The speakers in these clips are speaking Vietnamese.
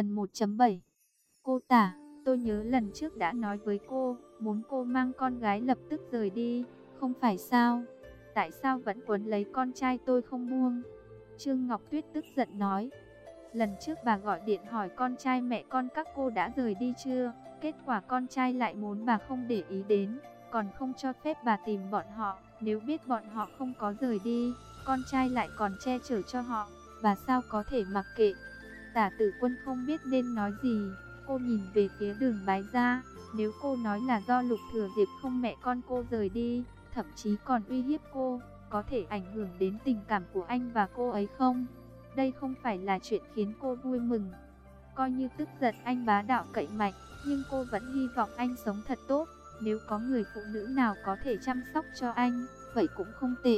Phần 1.7 Cô tả, tôi nhớ lần trước đã nói với cô, muốn cô mang con gái lập tức rời đi, không phải sao? Tại sao vẫn quấn lấy con trai tôi không buông? Trương Ngọc Tuyết tức giận nói. Lần trước bà gọi điện hỏi con trai mẹ con các cô đã rời đi chưa? Kết quả con trai lại muốn bà không để ý đến, còn không cho phép bà tìm bọn họ. Nếu biết bọn họ không có rời đi, con trai lại còn che chở cho họ, bà sao có thể mặc kệ? Tả tử quân không biết nên nói gì, cô nhìn về phía đường bái ra, nếu cô nói là do lục thừa diệp không mẹ con cô rời đi, thậm chí còn uy hiếp cô, có thể ảnh hưởng đến tình cảm của anh và cô ấy không? Đây không phải là chuyện khiến cô vui mừng. Coi như tức giận anh bá đạo cậy mạnh, nhưng cô vẫn hy vọng anh sống thật tốt. Nếu có người phụ nữ nào có thể chăm sóc cho anh, vậy cũng không tệ.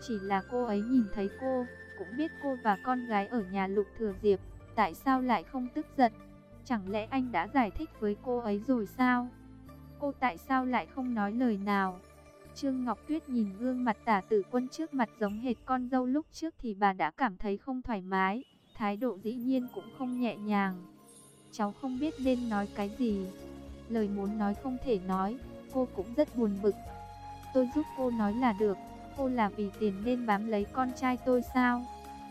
Chỉ là cô ấy nhìn thấy cô, cũng biết cô và con gái ở nhà Lục Thừa Diệp, tại sao lại không tức giận? Chẳng lẽ anh đã giải thích với cô ấy rồi sao? Cô tại sao lại không nói lời nào? Trương Ngọc Tuyết nhìn gương mặt tả tử quân trước mặt giống hệt con dâu lúc trước thì bà đã cảm thấy không thoải mái, thái độ dĩ nhiên cũng không nhẹ nhàng. Cháu không biết nên nói cái gì, lời muốn nói không thể nói, cô cũng rất buồn bực. Tôi giúp cô nói là được, cô là vì tiền nên bám lấy con trai tôi sao?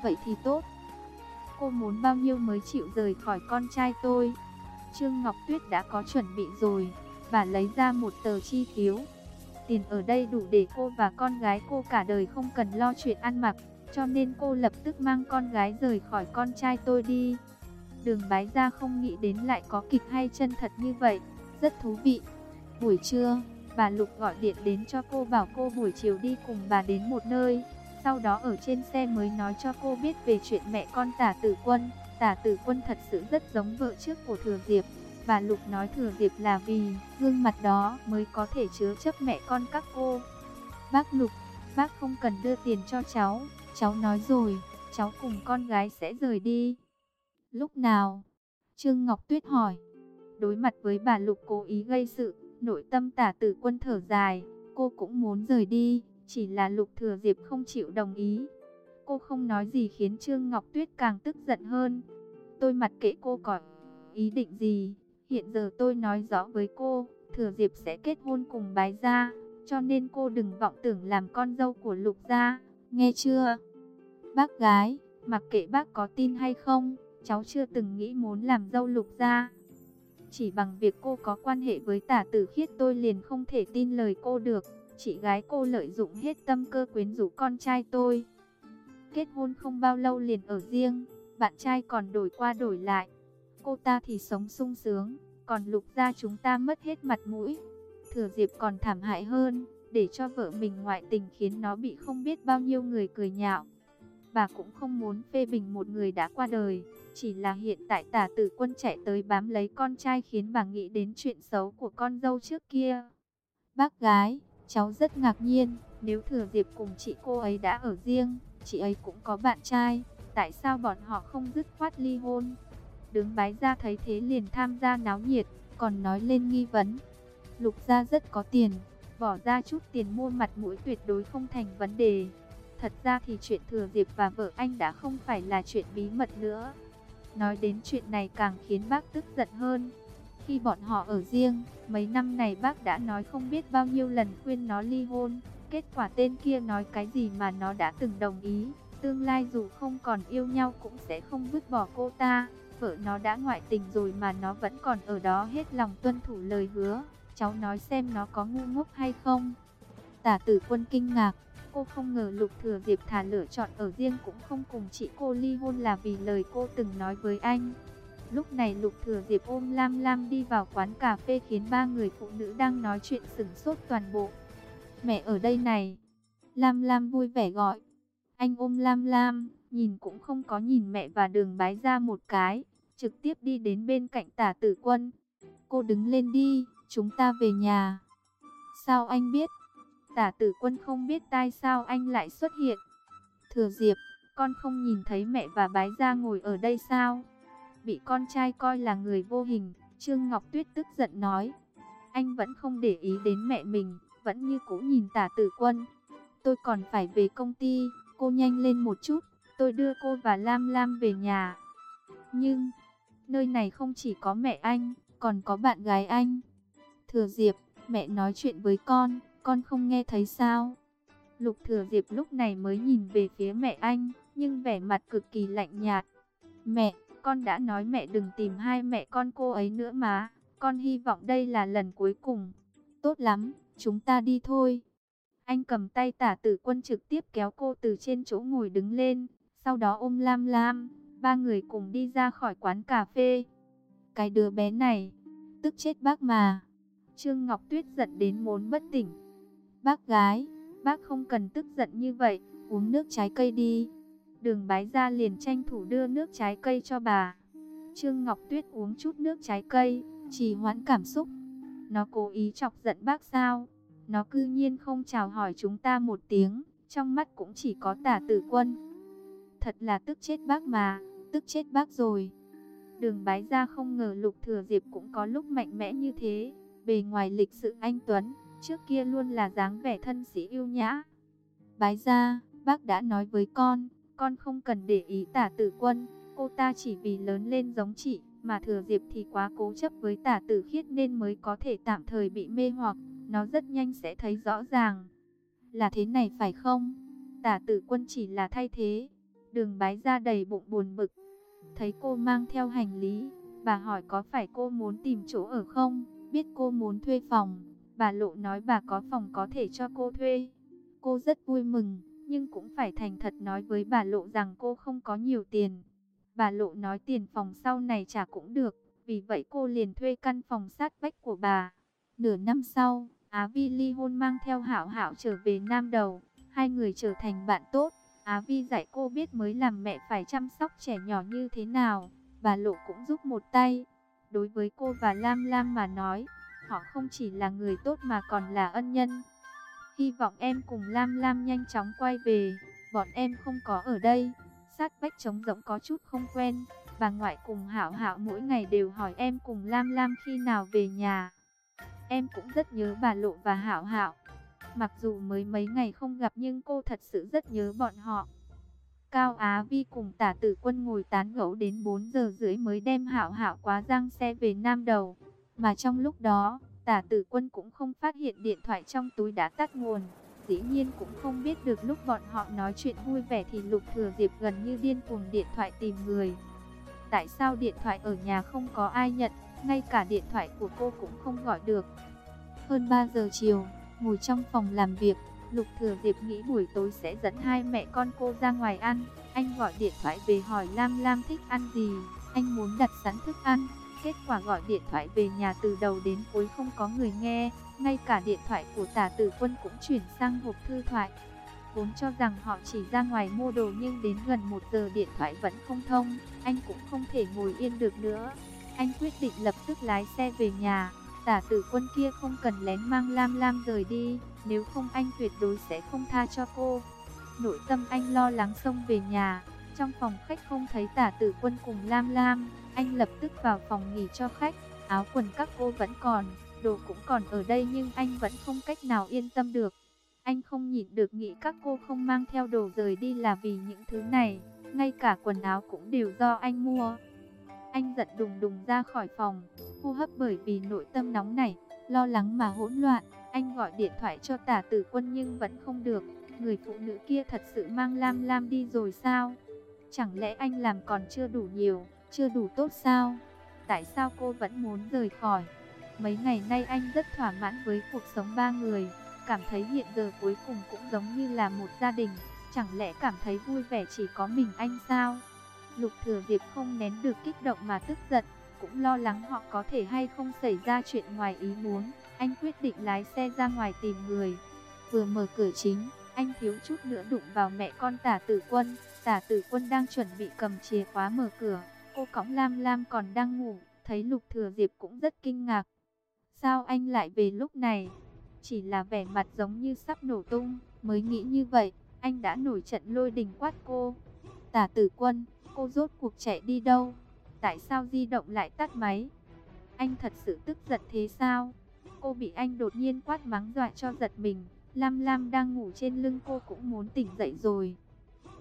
Vậy thì tốt. Cô muốn bao nhiêu mới chịu rời khỏi con trai tôi? Trương Ngọc Tuyết đã có chuẩn bị rồi, bà lấy ra một tờ chi phiếu. Tiền ở đây đủ để cô và con gái cô cả đời không cần lo chuyện ăn mặc, cho nên cô lập tức mang con gái rời khỏi con trai tôi đi. Đường bái ra không nghĩ đến lại có kịch hay chân thật như vậy, rất thú vị. Buổi trưa, bà Lục gọi điện đến cho cô bảo cô buổi chiều đi cùng bà đến một nơi. Sau đó ở trên xe mới nói cho cô biết về chuyện mẹ con tả tử quân. Tả tử quân thật sự rất giống vợ trước của Thừa Diệp. Bà Lục nói Thừa Diệp là vì gương mặt đó mới có thể chứa chấp mẹ con các cô. Bác Lục, bác không cần đưa tiền cho cháu. Cháu nói rồi, cháu cùng con gái sẽ rời đi. Lúc nào? Trương Ngọc Tuyết hỏi. Đối mặt với bà Lục cố ý gây sự, nội tâm tả tử quân thở dài, cô cũng muốn rời đi, chỉ là Lục Thừa Diệp không chịu đồng ý. Cô không nói gì khiến Trương Ngọc Tuyết càng tức giận hơn. Tôi mặc kệ cô có ý định gì, hiện giờ tôi nói rõ với cô, Thừa Diệp sẽ kết hôn cùng bái gia, cho nên cô đừng vọng tưởng làm con dâu của Lục gia, nghe chưa? Bác gái, mặc kệ bác có tin hay không, cháu chưa từng nghĩ muốn làm dâu Lục gia. Chỉ bằng việc cô có quan hệ với tả tử khiết tôi liền không thể tin lời cô được. Chị gái cô lợi dụng hết tâm cơ quyến rũ con trai tôi. Kết hôn không bao lâu liền ở riêng, bạn trai còn đổi qua đổi lại. Cô ta thì sống sung sướng, còn lục gia chúng ta mất hết mặt mũi. Thừa Diệp còn thảm hại hơn, để cho vợ mình ngoại tình khiến nó bị không biết bao nhiêu người cười nhạo. Bà cũng không muốn phê bình một người đã qua đời, chỉ là hiện tại tả tử quân chạy tới bám lấy con trai khiến bà nghĩ đến chuyện xấu của con dâu trước kia. Bác gái, cháu rất ngạc nhiên, nếu thừa dịp cùng chị cô ấy đã ở riêng, chị ấy cũng có bạn trai, tại sao bọn họ không dứt khoát ly hôn? Đứng bái ra thấy thế liền tham gia náo nhiệt, còn nói lên nghi vấn. Lục gia rất có tiền, bỏ ra chút tiền mua mặt mũi tuyệt đối không thành vấn đề. Thật ra thì chuyện thừa dịp và vợ anh đã không phải là chuyện bí mật nữa. Nói đến chuyện này càng khiến bác tức giận hơn. Khi bọn họ ở riêng, mấy năm này bác đã nói không biết bao nhiêu lần khuyên nó ly hôn. Kết quả tên kia nói cái gì mà nó đã từng đồng ý. Tương lai dù không còn yêu nhau cũng sẽ không vứt bỏ cô ta. Vợ nó đã ngoại tình rồi mà nó vẫn còn ở đó hết lòng tuân thủ lời hứa. Cháu nói xem nó có ngu ngốc hay không. Tả tử quân kinh ngạc, Cô không ngờ Lục Thừa Diệp thả lựa chọn ở riêng cũng không cùng chị cô ly hôn là vì lời cô từng nói với anh. Lúc này Lục Thừa Diệp ôm Lam Lam đi vào quán cà phê khiến ba người phụ nữ đang nói chuyện sửng sốt toàn bộ. Mẹ ở đây này. Lam Lam vui vẻ gọi. Anh ôm Lam Lam, nhìn cũng không có nhìn mẹ và đường bái ra một cái, trực tiếp đi đến bên cạnh tả tử quân. Cô đứng lên đi, chúng ta về nhà. Sao anh biết? Tả tử quân không biết tại sao anh lại xuất hiện. Thừa Diệp, con không nhìn thấy mẹ và bái gia ngồi ở đây sao? Bị con trai coi là người vô hình, Trương Ngọc Tuyết tức giận nói. Anh vẫn không để ý đến mẹ mình, vẫn như cũ nhìn tả tử quân. Tôi còn phải về công ty, cô nhanh lên một chút, tôi đưa cô và Lam Lam về nhà. Nhưng, Nơi này không chỉ có mẹ anh, còn có bạn gái anh. Thừa Diệp, mẹ nói chuyện với con, con không nghe thấy sao? Lục Thừa Diệp lúc này mới nhìn về phía mẹ anh, nhưng vẻ mặt cực kỳ lạnh nhạt. Mẹ, con đã nói mẹ đừng tìm hai mẹ con cô ấy nữa mà, con hy vọng đây là lần cuối cùng. Tốt lắm, chúng ta đi thôi. Anh cầm tay tả tử quân trực tiếp kéo cô từ trên chỗ ngồi đứng lên, sau đó ôm Lam Lam, ba người cùng đi ra khỏi quán cà phê. Cái đứa bé này, tức chết bác mà. Trương Ngọc Tuyết giận đến muốn bất tỉnh. Bác gái, bác không cần tức giận như vậy, uống nước trái cây đi. Đường bái ra liền tranh thủ đưa nước trái cây cho bà. Trương Ngọc Tuyết uống chút nước trái cây, trì hoãn cảm xúc. Nó cố ý chọc giận bác sao? Nó cư nhiên không chào hỏi chúng ta một tiếng, trong mắt cũng chỉ có tả tử quân. Thật là tức chết bác mà, tức chết bác rồi. Đường bái ra không ngờ lục thừa diệp cũng có lúc mạnh mẽ như thế. Bề ngoài lịch sự anh Tuấn, trước kia luôn là dáng vẻ thân sĩ yêu nhã. Bái ra, bác đã nói với con, con không cần để ý tả tử quân, cô ta chỉ vì lớn lên giống chị, mà thừa diệp thì quá cố chấp với tả tử khiết nên mới có thể tạm thời bị mê hoặc, nó rất nhanh sẽ thấy rõ ràng. Là thế này phải không? Tả tử quân chỉ là thay thế. Đường bái ra đầy bụng buồn bực. Thấy cô mang theo hành lý, bà hỏi có phải cô muốn tìm chỗ ở không? Biết cô muốn thuê phòng, bà lộ nói bà có phòng có thể cho cô thuê. Cô rất vui mừng, nhưng cũng phải thành thật nói với bà lộ rằng cô không có nhiều tiền. Bà lộ nói tiền phòng sau này trả cũng được, vì vậy cô liền thuê căn phòng sát vách của bà. Nửa năm sau, Á Vi ly hôn mang theo hảo hảo trở về Nam Đầu, hai người trở thành bạn tốt. Á Vi dạy cô biết mới làm mẹ phải chăm sóc trẻ nhỏ như thế nào, bà Lộ cũng giúp một tay. Đối với cô và Lam Lam mà nói, họ không chỉ là người tốt mà còn là ân nhân. Hy vọng em cùng Lam Lam nhanh chóng quay về, bọn em không có ở đây. Sát vách trống rỗng có chút không quen, bà ngoại cùng Hạo Hạo mỗi ngày đều hỏi em cùng Lam Lam khi nào về nhà. Em cũng rất nhớ bà Lộ và Hạo Hạo. Mặc dù mới mấy ngày không gặp nhưng cô thật sự rất nhớ bọn họ. Cao Á Vi cùng tả tử quân ngồi tán gẫu đến 4 giờ rưỡi mới đem hạo hạo quá giang xe về Nam Đầu. Mà trong lúc đó, tả tử quân cũng không phát hiện điện thoại trong túi đã tắt nguồn. Dĩ nhiên cũng không biết được lúc bọn họ nói chuyện vui vẻ thì Lục Thừa Diệp gần như điên cuồng điện thoại tìm người. Tại sao điện thoại ở nhà không có ai nhận, ngay cả điện thoại của cô cũng không gọi được. Hơn 3 giờ chiều, ngồi trong phòng làm việc, Lục Thừa Diệp nghĩ buổi tối sẽ dẫn hai mẹ con cô ra ngoài ăn. Anh gọi điện thoại về hỏi Lam Lam thích ăn gì, anh muốn đặt sẵn thức ăn. Kết quả gọi điện thoại về nhà từ đầu đến cuối không có người nghe, ngay cả điện thoại của tả tử quân cũng chuyển sang hộp thư thoại. Vốn cho rằng họ chỉ ra ngoài mua đồ nhưng đến gần một giờ điện thoại vẫn không thông, anh cũng không thể ngồi yên được nữa. Anh quyết định lập tức lái xe về nhà, tả tử quân kia không cần lén mang Lam Lam rời đi, nếu không anh tuyệt đối sẽ không tha cho cô. Nội tâm anh lo lắng xông về nhà, trong phòng khách không thấy tả tử quân cùng Lam Lam, anh lập tức vào phòng nghỉ cho khách, áo quần các cô vẫn còn, đồ cũng còn ở đây nhưng anh vẫn không cách nào yên tâm được. Anh không nhìn được nghĩ các cô không mang theo đồ rời đi là vì những thứ này, ngay cả quần áo cũng đều do anh mua. Anh giận đùng đùng ra khỏi phòng, hô hấp bởi vì nội tâm nóng nảy, lo lắng mà hỗn loạn. Anh gọi điện thoại cho tả tử quân nhưng vẫn không được. Người phụ nữ kia thật sự mang Lam Lam đi rồi sao? Chẳng lẽ anh làm còn chưa đủ nhiều, chưa đủ tốt sao? Tại sao cô vẫn muốn rời khỏi? Mấy ngày nay anh rất thỏa mãn với cuộc sống ba người, cảm thấy hiện giờ cuối cùng cũng giống như là một gia đình. Chẳng lẽ cảm thấy vui vẻ chỉ có mình anh sao? Lục Thừa Diệp không nén được kích động mà tức giận, cũng lo lắng họ có thể hay không xảy ra chuyện ngoài ý muốn. Anh quyết định lái xe ra ngoài tìm người. Vừa mở cửa chính, anh thiếu chút nữa đụng vào mẹ con tả tử quân. Tả tử quân đang chuẩn bị cầm chìa khóa mở cửa. Cô cõng Lam Lam còn đang ngủ, thấy Lục Thừa Diệp cũng rất kinh ngạc. Sao anh lại về lúc này? Chỉ là vẻ mặt giống như sắp nổ tung, mới nghĩ như vậy, anh đã nổi trận lôi đình quát cô. Tả tử quân, cô rốt cuộc chạy đi đâu? Tại sao di động lại tắt máy? Anh thật sự tức giận thế sao? Cô bị anh đột nhiên quát mắng dọa cho giật mình. Lam Lam đang ngủ trên lưng cô cũng muốn tỉnh dậy rồi.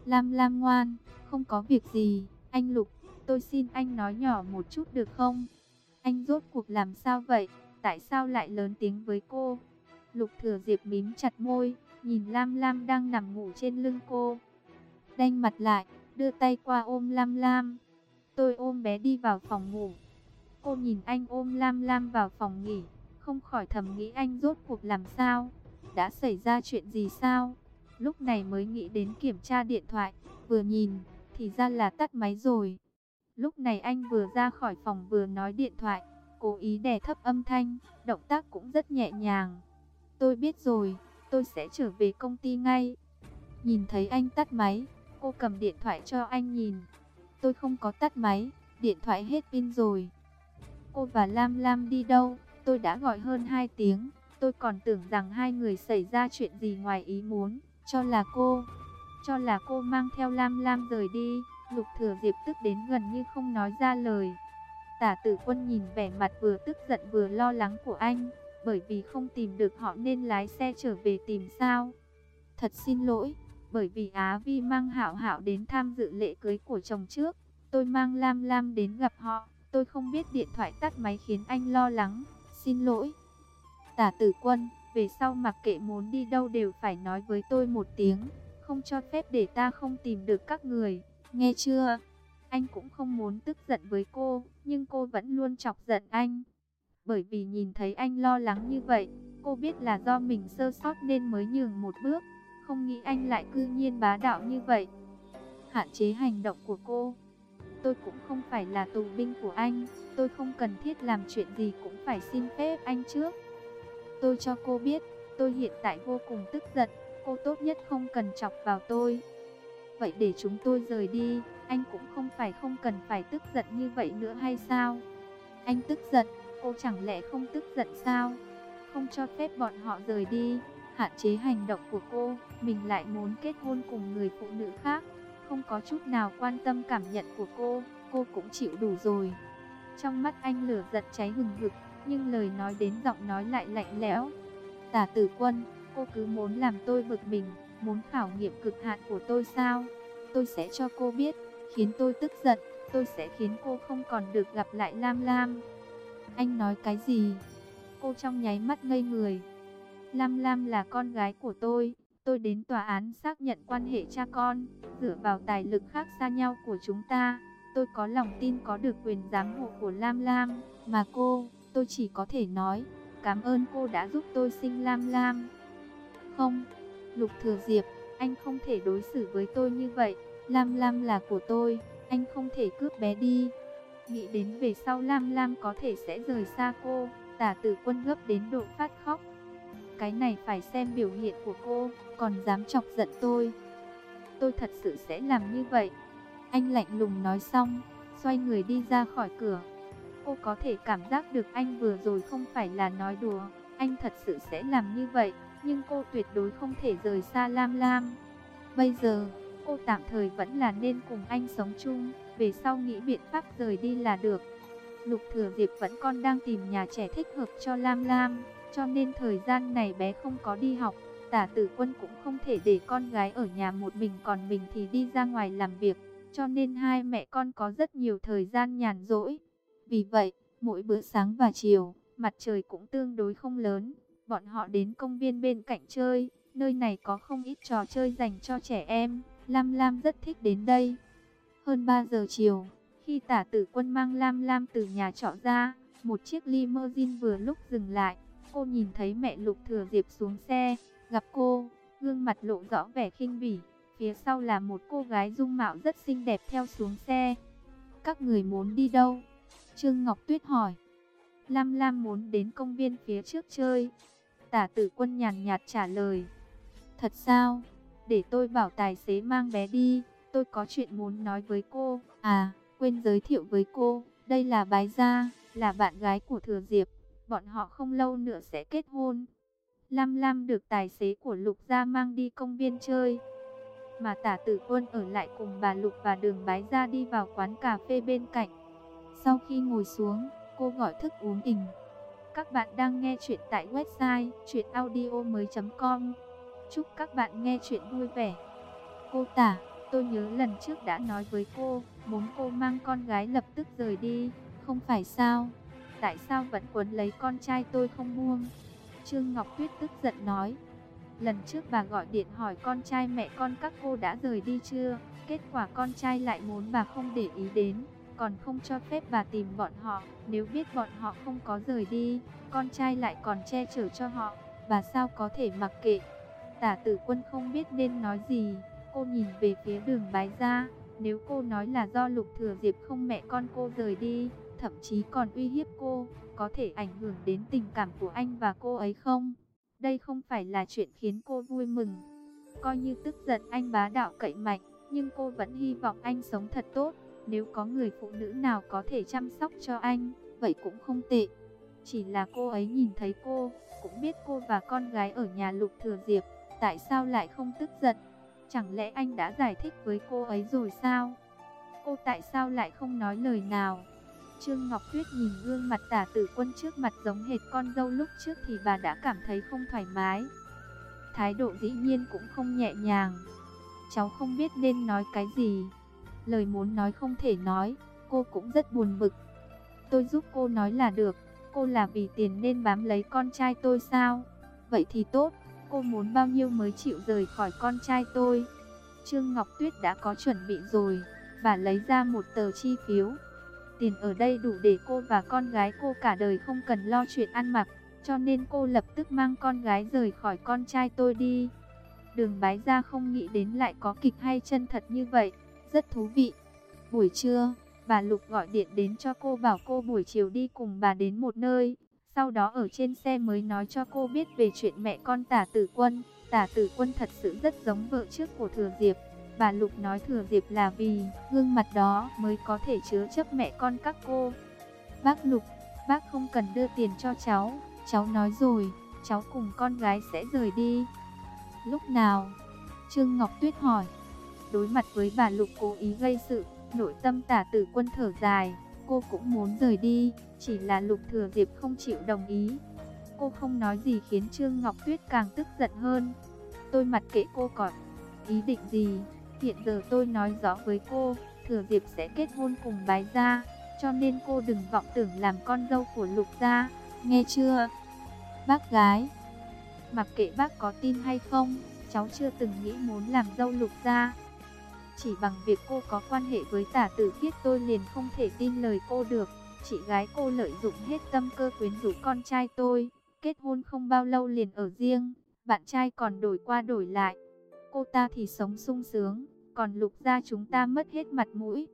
Lam Lam ngoan, không có việc gì, anh Lục, tôi xin anh nói nhỏ một chút được không? Anh rốt cuộc làm sao vậy? Tại sao lại lớn tiếng với cô? Lục thừa diệp mím chặt môi, nhìn Lam Lam đang nằm ngủ trên lưng cô. Đanh mặt lại, đưa tay qua ôm Lam Lam. Tôi ôm bé đi vào phòng ngủ. Cô nhìn anh ôm Lam Lam vào phòng nghỉ, không khỏi thầm nghĩ anh rốt cuộc làm sao? Đã xảy ra chuyện gì sao? Lúc này mới nghĩ đến kiểm tra điện thoại, vừa nhìn, thì ra là tắt máy rồi. Lúc này anh vừa ra khỏi phòng vừa nói điện thoại, cố ý đè thấp âm thanh, động tác cũng rất nhẹ nhàng. Tôi biết rồi, tôi sẽ trở về công ty ngay. Nhìn thấy anh tắt máy, cô cầm điện thoại cho anh nhìn. Tôi không có tắt máy, điện thoại hết pin rồi. Cô và Lam Lam đi đâu? Tôi đã gọi hơn 2 tiếng, tôi còn tưởng rằng hai người xảy ra chuyện gì ngoài ý muốn, cho là cô, cho là cô mang theo Lam Lam rời đi. Lục Thừa Diệp tức đến gần như không nói ra lời. Tả Tử Quân nhìn vẻ mặt vừa tức giận vừa lo lắng của anh, bởi vì không tìm được họ nên lái xe trở về tìm sao. Thật xin lỗi, bởi vì Á Vi mang Hạo Hạo đến tham dự lễ cưới của chồng trước, tôi mang Lam Lam đến gặp họ, tôi không biết điện thoại tắt máy khiến anh lo lắng, xin lỗi. Tả Tử Quân, về sau mặc kệ muốn đi đâu đều phải nói với tôi một tiếng, không cho phép để ta không tìm được các người, nghe chưa? Anh cũng không muốn tức giận với cô, nhưng cô vẫn luôn chọc giận anh. Bởi vì nhìn thấy anh lo lắng như vậy, cô biết là do mình sơ sót nên mới nhường một bước, không nghĩ anh lại cư nhiên bá đạo như vậy. Hạn chế hành động của cô. Tôi cũng không phải là tù binh của anh, tôi không cần thiết làm chuyện gì cũng phải xin phép anh trước. Tôi cho cô biết, tôi hiện tại vô cùng tức giận, cô tốt nhất không cần chọc vào tôi. Vậy để chúng tôi rời đi, anh cũng không phải không cần phải tức giận như vậy nữa hay sao? Anh tức giận, cô chẳng lẽ không tức giận sao? Không cho phép bọn họ rời đi, hạn chế hành động của cô, mình lại muốn kết hôn cùng người phụ nữ khác, không có chút nào quan tâm cảm nhận của cô, cô cũng chịu đủ rồi. Trong mắt anh lửa giận cháy hừng hực, nhưng lời nói đến giọng nói lại lạnh lẽo. Tả tử quân, cô cứ muốn làm tôi bực mình, muốn khảo nghiệm cực hạn của tôi sao? Tôi sẽ cho cô biết, khiến tôi tức giận, tôi sẽ khiến cô không còn được gặp lại Lam Lam. Anh nói cái gì? Cô trong nháy mắt ngây người. Lam Lam là con gái của tôi, tôi đến tòa án xác nhận quan hệ cha con, dựa vào tài lực khác xa nhau của chúng ta. Tôi có lòng tin có được quyền giám hộ của Lam Lam, mà cô, tôi chỉ có thể nói, cảm ơn cô đã giúp tôi sinh Lam Lam. Không, Lục Thừa Diệp, anh không thể đối xử với tôi như vậy, Lam Lam là của tôi, anh không thể cướp bé đi. Nghĩ đến về sau Lam Lam có thể sẽ rời xa cô, tả tử quân gấp đến độ phát khóc. Cái này phải xem biểu hiện của cô, còn dám chọc giận tôi. Tôi thật sự sẽ làm như vậy. Anh lạnh lùng nói xong, xoay người đi ra khỏi cửa. Cô có thể cảm giác được anh vừa rồi không phải là nói đùa, anh thật sự sẽ làm như vậy, nhưng cô tuyệt đối không thể rời xa Lam Lam. Bây giờ, cô tạm thời vẫn là nên cùng anh sống chung, về sau nghĩ biện pháp rời đi là được. Lục Thừa Diệp vẫn còn đang tìm nhà trẻ thích hợp cho Lam Lam, cho nên thời gian này bé không có đi học. Tả tử quân cũng không thể để con gái ở nhà một mình còn mình thì đi ra ngoài làm việc, cho nên hai mẹ con có rất nhiều thời gian nhàn rỗi. Vì vậy, mỗi bữa sáng và chiều, mặt trời cũng tương đối không lớn, bọn họ đến công viên bên cạnh chơi, nơi này có không ít trò chơi dành cho trẻ em, Lam Lam rất thích đến đây. Hơn 3 giờ chiều, khi tả tử quân mang Lam Lam từ nhà trọ ra, một chiếc limousine vừa lúc dừng lại, cô nhìn thấy mẹ Lục Thừa Diệp xuống xe, gặp cô, gương mặt lộ rõ vẻ khinh bỉ, phía sau là một cô gái dung mạo rất xinh đẹp theo xuống xe. Các người muốn đi đâu? Trương Ngọc Tuyết hỏi. Lam Lam muốn đến công viên phía trước chơi. Tả tử quân nhàn nhạt trả lời. Thật sao? Để tôi bảo tài xế mang bé đi. Tôi có chuyện muốn nói với cô. À, quên giới thiệu với cô. Đây là Bái Gia, là bạn gái của Thừa Diệp. Bọn họ không lâu nữa sẽ kết hôn. Lam Lam được tài xế của Lục Gia mang đi công viên chơi. Mà tả tử quân ở lại cùng bà Lục và đường Bái Gia đi vào quán cà phê bên cạnh. Sau khi ngồi xuống, cô gọi thức uống ỉnh. Các bạn đang nghe chuyện tại website chuyenaudio.com Chúc các bạn nghe chuyện vui vẻ. Cô tả Tôi nhớ lần trước đã nói với cô, muốn cô mang con gái lập tức rời đi, không phải sao? Tại sao vẫn quấn lấy con trai tôi không buông? Trương Ngọc Tuyết tức giận nói. Lần trước bà gọi điện hỏi con trai mẹ con các cô đã rời đi chưa? Kết quả con trai lại muốn bà không để ý đến, còn không cho phép bà tìm bọn họ. Nếu biết bọn họ không có rời đi, con trai lại còn che chở cho họ, bà sao có thể mặc kệ? Tả tử quân không biết nên nói gì, cô nhìn về phía đường bái ra. Nếu cô nói là do lục thừa diệp không mẹ con cô rời đi, thậm chí còn uy hiếp cô, có thể ảnh hưởng đến tình cảm của anh và cô ấy không? Đây không phải là chuyện khiến cô vui mừng. Coi như tức giận anh bá đạo cậy mạnh, nhưng cô vẫn hy vọng anh sống thật tốt. Nếu có người phụ nữ nào có thể chăm sóc cho anh, vậy cũng không tệ. Chỉ là cô ấy nhìn thấy cô, cũng biết cô và con gái ở nhà Lục Thừa Diệp, tại sao lại không tức giận? Chẳng lẽ anh đã giải thích với cô ấy rồi sao? Cô tại sao lại không nói lời nào? Trương Ngọc Tuyết nhìn gương mặt tả tử quân trước mặt giống hệt con dâu lúc trước thì bà đã cảm thấy không thoải mái. Thái độ dĩ nhiên cũng không nhẹ nhàng. Cháu không biết nên nói cái gì. Lời muốn nói không thể nói, cô cũng rất buồn bực. Tôi giúp cô nói là được, cô là vì tiền nên bám lấy con trai tôi sao? Vậy thì tốt, cô muốn bao nhiêu mới chịu rời khỏi con trai tôi? Trương Ngọc Tuyết đã có chuẩn bị rồi, bà lấy ra một tờ chi phiếu. Tiền ở đây đủ để cô và con gái cô cả đời không cần lo chuyện ăn mặc, cho nên cô lập tức mang con gái rời khỏi con trai tôi đi. Đường bái ra không nghĩ đến lại có kịch hay chân thật như vậy, rất thú vị. Buổi trưa, bà Lục gọi điện đến cho cô bảo cô buổi chiều đi cùng bà đến một nơi. Sau đó ở trên xe mới nói cho cô biết về chuyện mẹ con tả tử quân. Tả tử quân thật sự rất giống vợ trước của Thừa Diệp. Bà Lục nói Thừa Diệp là vì gương mặt đó mới có thể chứa chấp mẹ con các cô. Bác Lục, bác không cần đưa tiền cho cháu. Cháu nói rồi, cháu cùng con gái sẽ rời đi. Lúc nào? Trương Ngọc Tuyết hỏi. Đối mặt với bà Lục cố ý gây sự, nội tâm tả tử quân thở dài. Cô cũng muốn rời đi, chỉ là Lục Thừa Diệp không chịu đồng ý. Cô không nói gì khiến Trương Ngọc Tuyết càng tức giận hơn. Tôi mặc kệ cô còn ý định gì. Hiện giờ tôi nói rõ với cô, Thừa Diệp sẽ kết hôn cùng bái gia. Cho nên cô đừng vọng tưởng làm con dâu của Lục gia. Nghe chưa? Bác gái. Mặc kệ bác có tin hay không, cháu chưa từng nghĩ muốn làm dâu Lục gia. Chỉ bằng việc cô có quan hệ với tả tử khiết tôi liền không thể tin lời cô được. Chị gái cô lợi dụng hết tâm cơ quyến rũ con trai tôi. Kết hôn không bao lâu liền ở riêng. Bạn trai còn đổi qua đổi lại. Cô ta thì sống sung sướng. Còn lục ra chúng ta mất hết mặt mũi.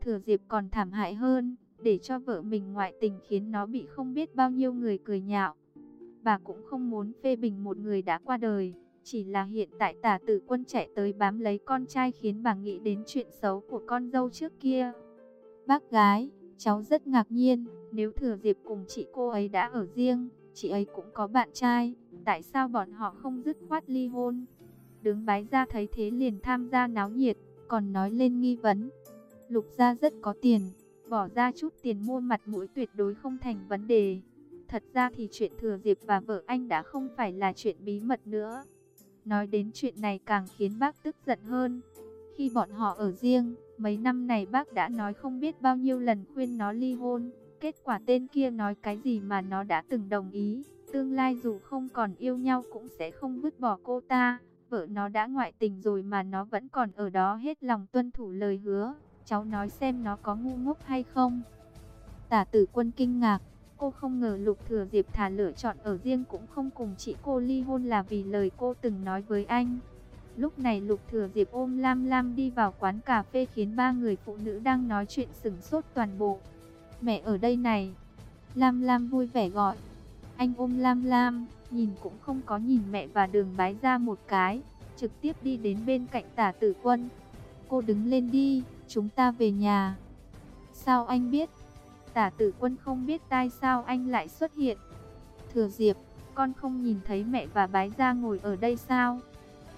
Thừa Diệp còn thảm hại hơn. Để cho vợ mình ngoại tình khiến nó bị không biết bao nhiêu người cười nhạo. Bà cũng không muốn phê bình một người đã qua đời. Chỉ là hiện tại tả tử quân chạy tới bám lấy con trai khiến bà nghĩ đến chuyện xấu của con dâu trước kia. Bác gái, cháu rất ngạc nhiên, nếu thừa dịp cùng chị cô ấy đã ở riêng, chị ấy cũng có bạn trai, tại sao bọn họ không dứt khoát ly hôn? Đứng bái ra thấy thế liền tham gia náo nhiệt, còn nói lên nghi vấn. Lục gia rất có tiền, bỏ ra chút tiền mua mặt mũi tuyệt đối không thành vấn đề. Thật ra thì chuyện thừa dịp và vợ anh đã không phải là chuyện bí mật nữa. Nói đến chuyện này càng khiến bác tức giận hơn. Khi bọn họ ở riêng, mấy năm này bác đã nói không biết bao nhiêu lần khuyên nó ly hôn. Kết quả tên kia nói cái gì mà nó đã từng đồng ý. Tương lai dù không còn yêu nhau cũng sẽ không vứt bỏ cô ta. Vợ nó đã ngoại tình rồi mà nó vẫn còn ở đó hết lòng tuân thủ lời hứa. Cháu nói xem nó có ngu ngốc hay không? Tả tử quân kinh ngạc. Cô không ngờ Lục Thừa Diệp thả lựa chọn ở riêng cũng không cùng chị cô ly hôn là vì lời cô từng nói với anh. Lúc này Lục Thừa Diệp ôm Lam Lam đi vào quán cà phê khiến ba người phụ nữ đang nói chuyện sừng sốt toàn bộ. Mẹ ở đây này. Lam Lam vui vẻ gọi. Anh ôm Lam Lam, nhìn cũng không có nhìn mẹ và đường bái ra một cái. Trực tiếp đi đến bên cạnh tả tử quân. Cô đứng lên đi, chúng ta về nhà. Sao anh biết? Tả tử quân không biết tại sao anh lại xuất hiện. Thừa Diệp, con không nhìn thấy mẹ và bái gia ngồi ở đây sao?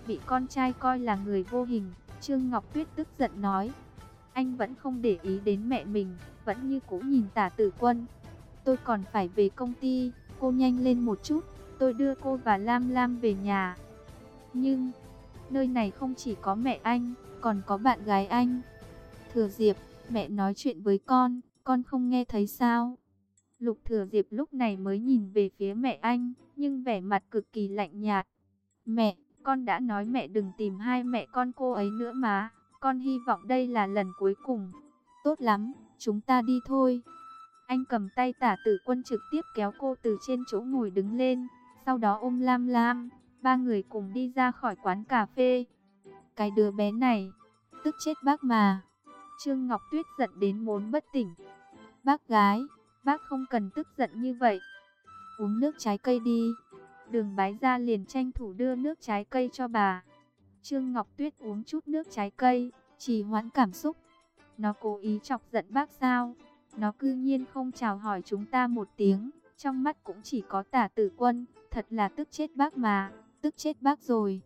Bị con trai coi là người vô hình, Trương Ngọc Tuyết tức giận nói. Anh vẫn không để ý đến mẹ mình, vẫn như cũ nhìn tả tử quân. Tôi còn phải về công ty, cô nhanh lên một chút, tôi đưa cô và Lam Lam về nhà. Nhưng, nơi này không chỉ có mẹ anh, còn có bạn gái anh. Thừa Diệp, mẹ nói chuyện với con, con không nghe thấy sao? Lục Thừa Diệp lúc này mới nhìn về phía mẹ anh, nhưng vẻ mặt cực kỳ lạnh nhạt. Mẹ, con đã nói mẹ đừng tìm hai mẹ con cô ấy nữa mà, con hy vọng đây là lần cuối cùng. Tốt lắm, chúng ta đi thôi. Anh cầm tay tả tử quân trực tiếp kéo cô từ trên chỗ ngồi đứng lên, sau đó ôm Lam Lam, ba người cùng đi ra khỏi quán cà phê. Cái đứa bé này, tức chết bác mà. Trương Ngọc Tuyết giận đến muốn bất tỉnh. Bác gái, bác không cần tức giận như vậy. Uống nước trái cây đi. Đường bái ra liền tranh thủ đưa nước trái cây cho bà. Trương Ngọc Tuyết uống chút nước trái cây, trì hoãn cảm xúc. Nó cố ý chọc giận bác sao? Nó cư nhiên không chào hỏi chúng ta một tiếng, trong mắt cũng chỉ có tả tử quân, thật là tức chết bác mà, tức chết bác rồi.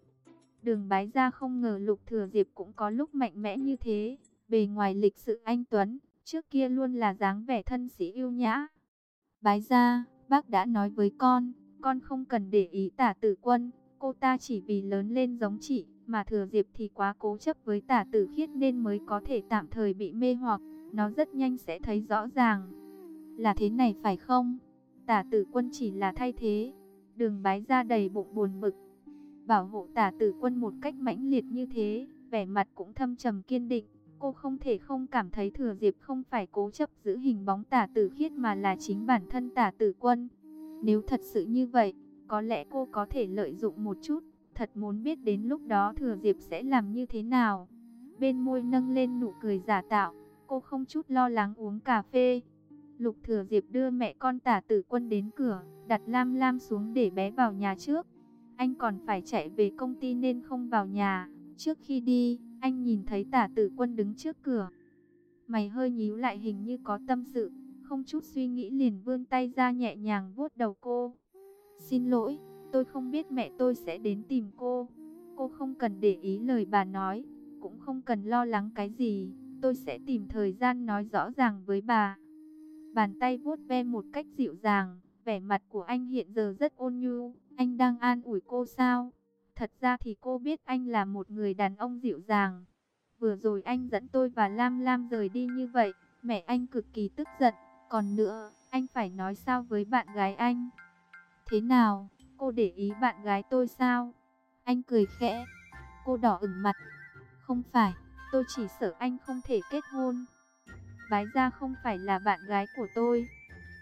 Đường bái ra không ngờ lục thừa diệp cũng có lúc mạnh mẽ như thế, bề ngoài lịch sự anh Tuấn, trước kia luôn là dáng vẻ thân sĩ yêu nhã. Bái ra, bác đã nói với con, con không cần để ý tả tử quân, cô ta chỉ vì lớn lên giống chị, mà thừa diệp thì quá cố chấp với tả tử khiết nên mới có thể tạm thời bị mê hoặc, nó rất nhanh sẽ thấy rõ ràng. Là thế này phải không? Tả tử quân chỉ là thay thế, đường bái ra đầy bụng buồn bực. Bảo hộ tả tử quân một cách mãnh liệt như thế, vẻ mặt cũng thâm trầm kiên định. Cô không thể không cảm thấy thừa diệp không phải cố chấp giữ hình bóng tả tử khiết mà là chính bản thân tả tử quân. Nếu thật sự như vậy, có lẽ cô có thể lợi dụng một chút, thật muốn biết đến lúc đó thừa diệp sẽ làm như thế nào. Bên môi nâng lên nụ cười giả tạo, cô không chút lo lắng uống cà phê. Lục thừa diệp đưa mẹ con tả tử quân đến cửa, đặt Lam Lam xuống để bé vào nhà trước. Anh còn phải chạy về công ty nên không vào nhà. Trước khi đi, anh nhìn thấy tả tử quân đứng trước cửa. Mày hơi nhíu lại hình như có tâm sự, không chút suy nghĩ liền vươn tay ra nhẹ nhàng vuốt đầu cô. Xin lỗi, tôi không biết mẹ tôi sẽ đến tìm cô. Cô không cần để ý lời bà nói, cũng không cần lo lắng cái gì. Tôi sẽ tìm thời gian nói rõ ràng với bà. Bàn tay vuốt ve một cách dịu dàng, vẻ mặt của anh hiện giờ rất ôn nhu. Anh đang an ủi cô sao? Thật ra thì cô biết anh là một người đàn ông dịu dàng. Vừa rồi anh dẫn tôi và Lam Lam rời đi như vậy, mẹ anh cực kỳ tức giận. Còn nữa, anh phải nói sao với bạn gái anh? Thế nào, cô để ý bạn gái tôi sao? Anh cười khẽ, cô đỏ ửng mặt. Không phải, tôi chỉ sợ anh không thể kết hôn. Bái ra không phải là bạn gái của tôi.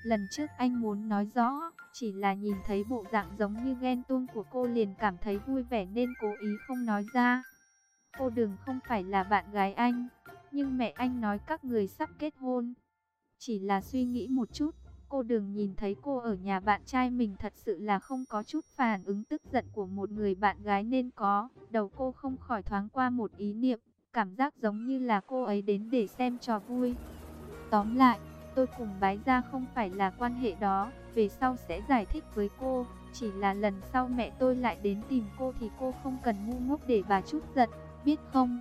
Lần trước anh muốn nói rõ, chỉ là nhìn thấy bộ dạng giống như ghen tuông của cô liền cảm thấy vui vẻ nên cố ý không nói ra. Cô đừng không phải là bạn gái anh, nhưng mẹ anh nói các người sắp kết hôn. Chỉ là suy nghĩ một chút, cô đừng nhìn thấy cô ở nhà bạn trai mình thật sự là không có chút phản ứng tức giận của một người bạn gái nên có. Đầu cô không khỏi thoáng qua một ý niệm, cảm giác giống như là cô ấy đến để xem trò vui. Tóm lại, tôi cùng bái ra không phải là quan hệ đó, về sau sẽ giải thích với cô. Chỉ là lần sau mẹ tôi lại đến tìm cô thì cô không cần ngu ngốc để bà chút giận, biết không?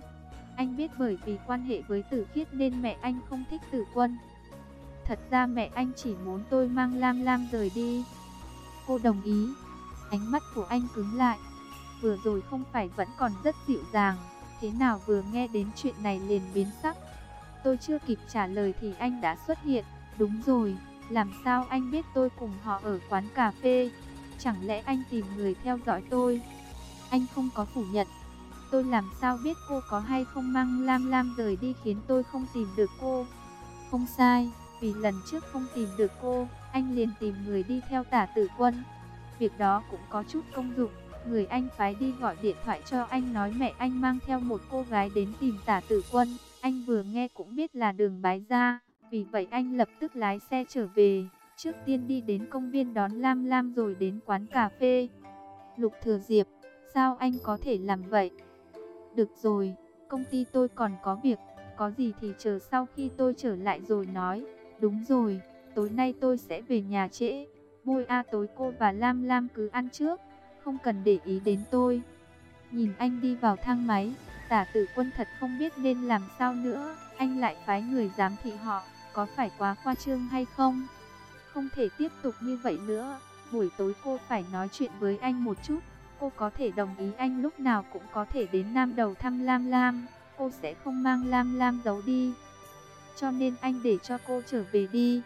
Anh biết bởi vì quan hệ với tử khiết nên mẹ anh không thích tử quân. Thật ra mẹ anh chỉ muốn tôi mang Lam Lam rời đi. Cô đồng ý. Ánh mắt của anh cứng lại. Vừa rồi không phải vẫn còn rất dịu dàng. Thế nào vừa nghe đến chuyện này liền biến sắc. Tôi chưa kịp trả lời thì anh đã xuất hiện. Đúng rồi, làm sao anh biết tôi cùng họ ở quán cà phê? Chẳng lẽ anh tìm người theo dõi tôi? Anh không có phủ nhận. Tôi làm sao biết cô có hay không mang Lam Lam rời đi khiến tôi không tìm được cô? Không sai, vì lần trước không tìm được cô, anh liền tìm người đi theo tả tử quân. Việc đó cũng có chút công dụng. Người anh phái đi gọi điện thoại cho anh nói mẹ anh mang theo một cô gái đến tìm tả tử quân. Anh vừa nghe cũng biết là đường bái ra. Vì vậy anh lập tức lái xe trở về. Trước tiên đi đến công viên đón Lam Lam rồi đến quán cà phê. Lục Thừa Diệp, sao anh có thể làm vậy? Được rồi, công ty tôi còn có việc. Có gì thì chờ sau khi tôi trở lại rồi nói. Đúng rồi, tối nay tôi sẽ về nhà trễ. Bôi a tối cô và Lam Lam cứ ăn trước, không cần để ý đến tôi. Nhìn anh đi vào thang máy, tả tử quân thật không biết nên làm sao nữa. Anh lại phái người giám thị họ, có phải quá khoa trương hay không? Không thể tiếp tục như vậy nữa. Buổi tối cô phải nói chuyện với anh một chút. Cô có thể đồng ý anh lúc nào cũng có thể đến Nam Đầu thăm Lam Lam. cô sẽ không mang Lam Lam giấu đi. Cho nên anh để cho cô trở về đi.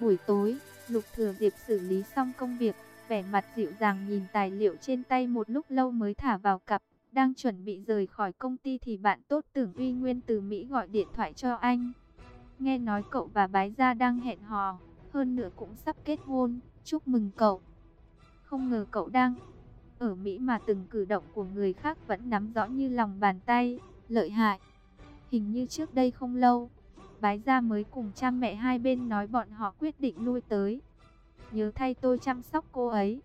Buổi tối, Lục Thừa Diệp xử lý xong công việc, vẻ mặt dịu dàng nhìn tài liệu trên tay một lúc lâu mới thả vào cặp. Đang chuẩn bị rời khỏi công ty thì bạn tốt tưởng uy nguyên từ Mỹ gọi điện thoại cho anh. Nghe nói cậu và bái gia đang hẹn hò, hơn nữa cũng sắp kết hôn, chúc mừng cậu. Không ngờ cậu đang ở Mỹ mà từng cử động của người khác vẫn nắm rõ như lòng bàn tay, lợi hại. Hình như trước đây không lâu, bái gia mới cùng cha mẹ hai bên nói bọn họ quyết định lui tới. Nhớ thay tôi chăm sóc cô ấy.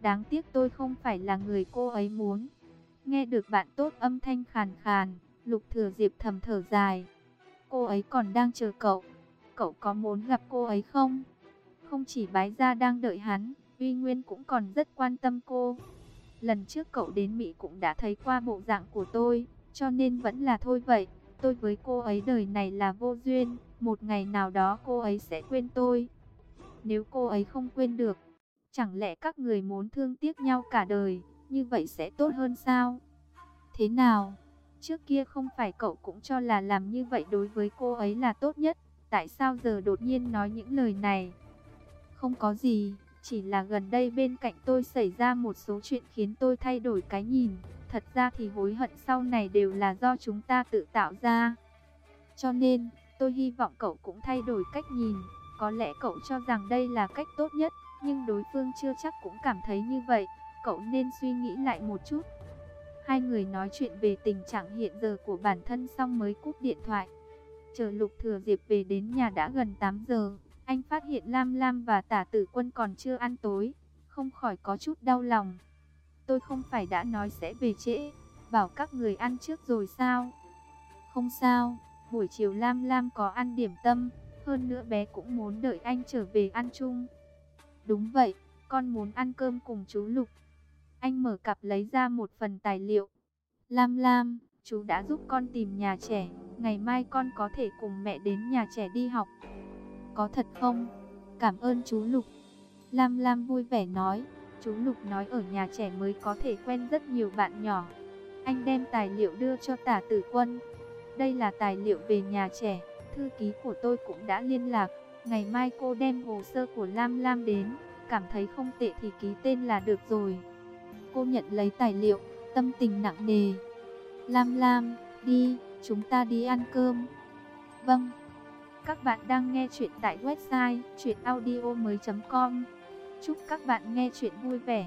Đáng tiếc tôi không phải là người cô ấy muốn. Nghe được bạn tốt âm thanh khàn khàn, Lục Thừa Diệp thầm thở dài. Cô ấy còn đang chờ cậu. Cậu có muốn gặp cô ấy không? Không chỉ bái gia đang đợi hắn, Uy Nguyên cũng còn rất quan tâm cô. Lần trước cậu đến Mỹ cũng đã thấy qua bộ dạng của tôi, cho nên vẫn là thôi vậy. Tôi với cô ấy đời này là vô duyên, một ngày nào đó cô ấy sẽ quên tôi. Nếu cô ấy không quên được, chẳng lẽ các người muốn thương tiếc nhau cả đời, như vậy sẽ tốt hơn sao? Thế nào? Trước kia không phải cậu cũng cho là làm như vậy đối với cô ấy là tốt nhất, tại sao giờ đột nhiên nói những lời này? Không có gì, chỉ là gần đây bên cạnh tôi xảy ra một số chuyện khiến tôi thay đổi cái nhìn. Thật ra thì hối hận sau này đều là do chúng ta tự tạo ra. Cho nên, tôi hy vọng cậu cũng thay đổi cách nhìn. Có lẽ cậu cho rằng đây là cách tốt nhất, nhưng đối phương chưa chắc cũng cảm thấy như vậy. Cậu nên suy nghĩ lại một chút. Hai người nói chuyện về tình trạng hiện giờ của bản thân xong mới cúp điện thoại. Chờ Lục Thừa Diệp về đến nhà đã gần 8 giờ. Anh phát hiện Lam Lam và tả tử quân còn chưa ăn tối, không khỏi có chút đau lòng. Tôi không phải đã nói sẽ về trễ, bảo các người ăn trước rồi sao? Không sao, buổi chiều Lam Lam có ăn điểm tâm, hơn nữa bé cũng muốn đợi anh trở về ăn chung. Đúng vậy, con muốn ăn cơm cùng chú Lục. Anh mở cặp lấy ra một phần tài liệu. Lam Lam, chú đã giúp con tìm nhà trẻ, ngày mai con có thể cùng mẹ đến nhà trẻ đi học. Có thật không? Cảm ơn chú Lục. Lam Lam vui vẻ nói, chú Lục nói ở nhà trẻ mới có thể quen rất nhiều bạn nhỏ. Anh đem tài liệu đưa cho tả tử quân. Đây là tài liệu về nhà trẻ, thư ký của tôi cũng đã liên lạc. Ngày mai cô đem hồ sơ của Lam Lam đến, cảm thấy không tệ thì ký tên là được rồi. Cô nhận lấy tài liệu, tâm tình nặng nề. Lam Lam, đi, chúng ta đi ăn cơm. Vâng. Các bạn đang nghe chuyện tại website chuyenaudio.com Chúc các bạn nghe chuyện vui vẻ.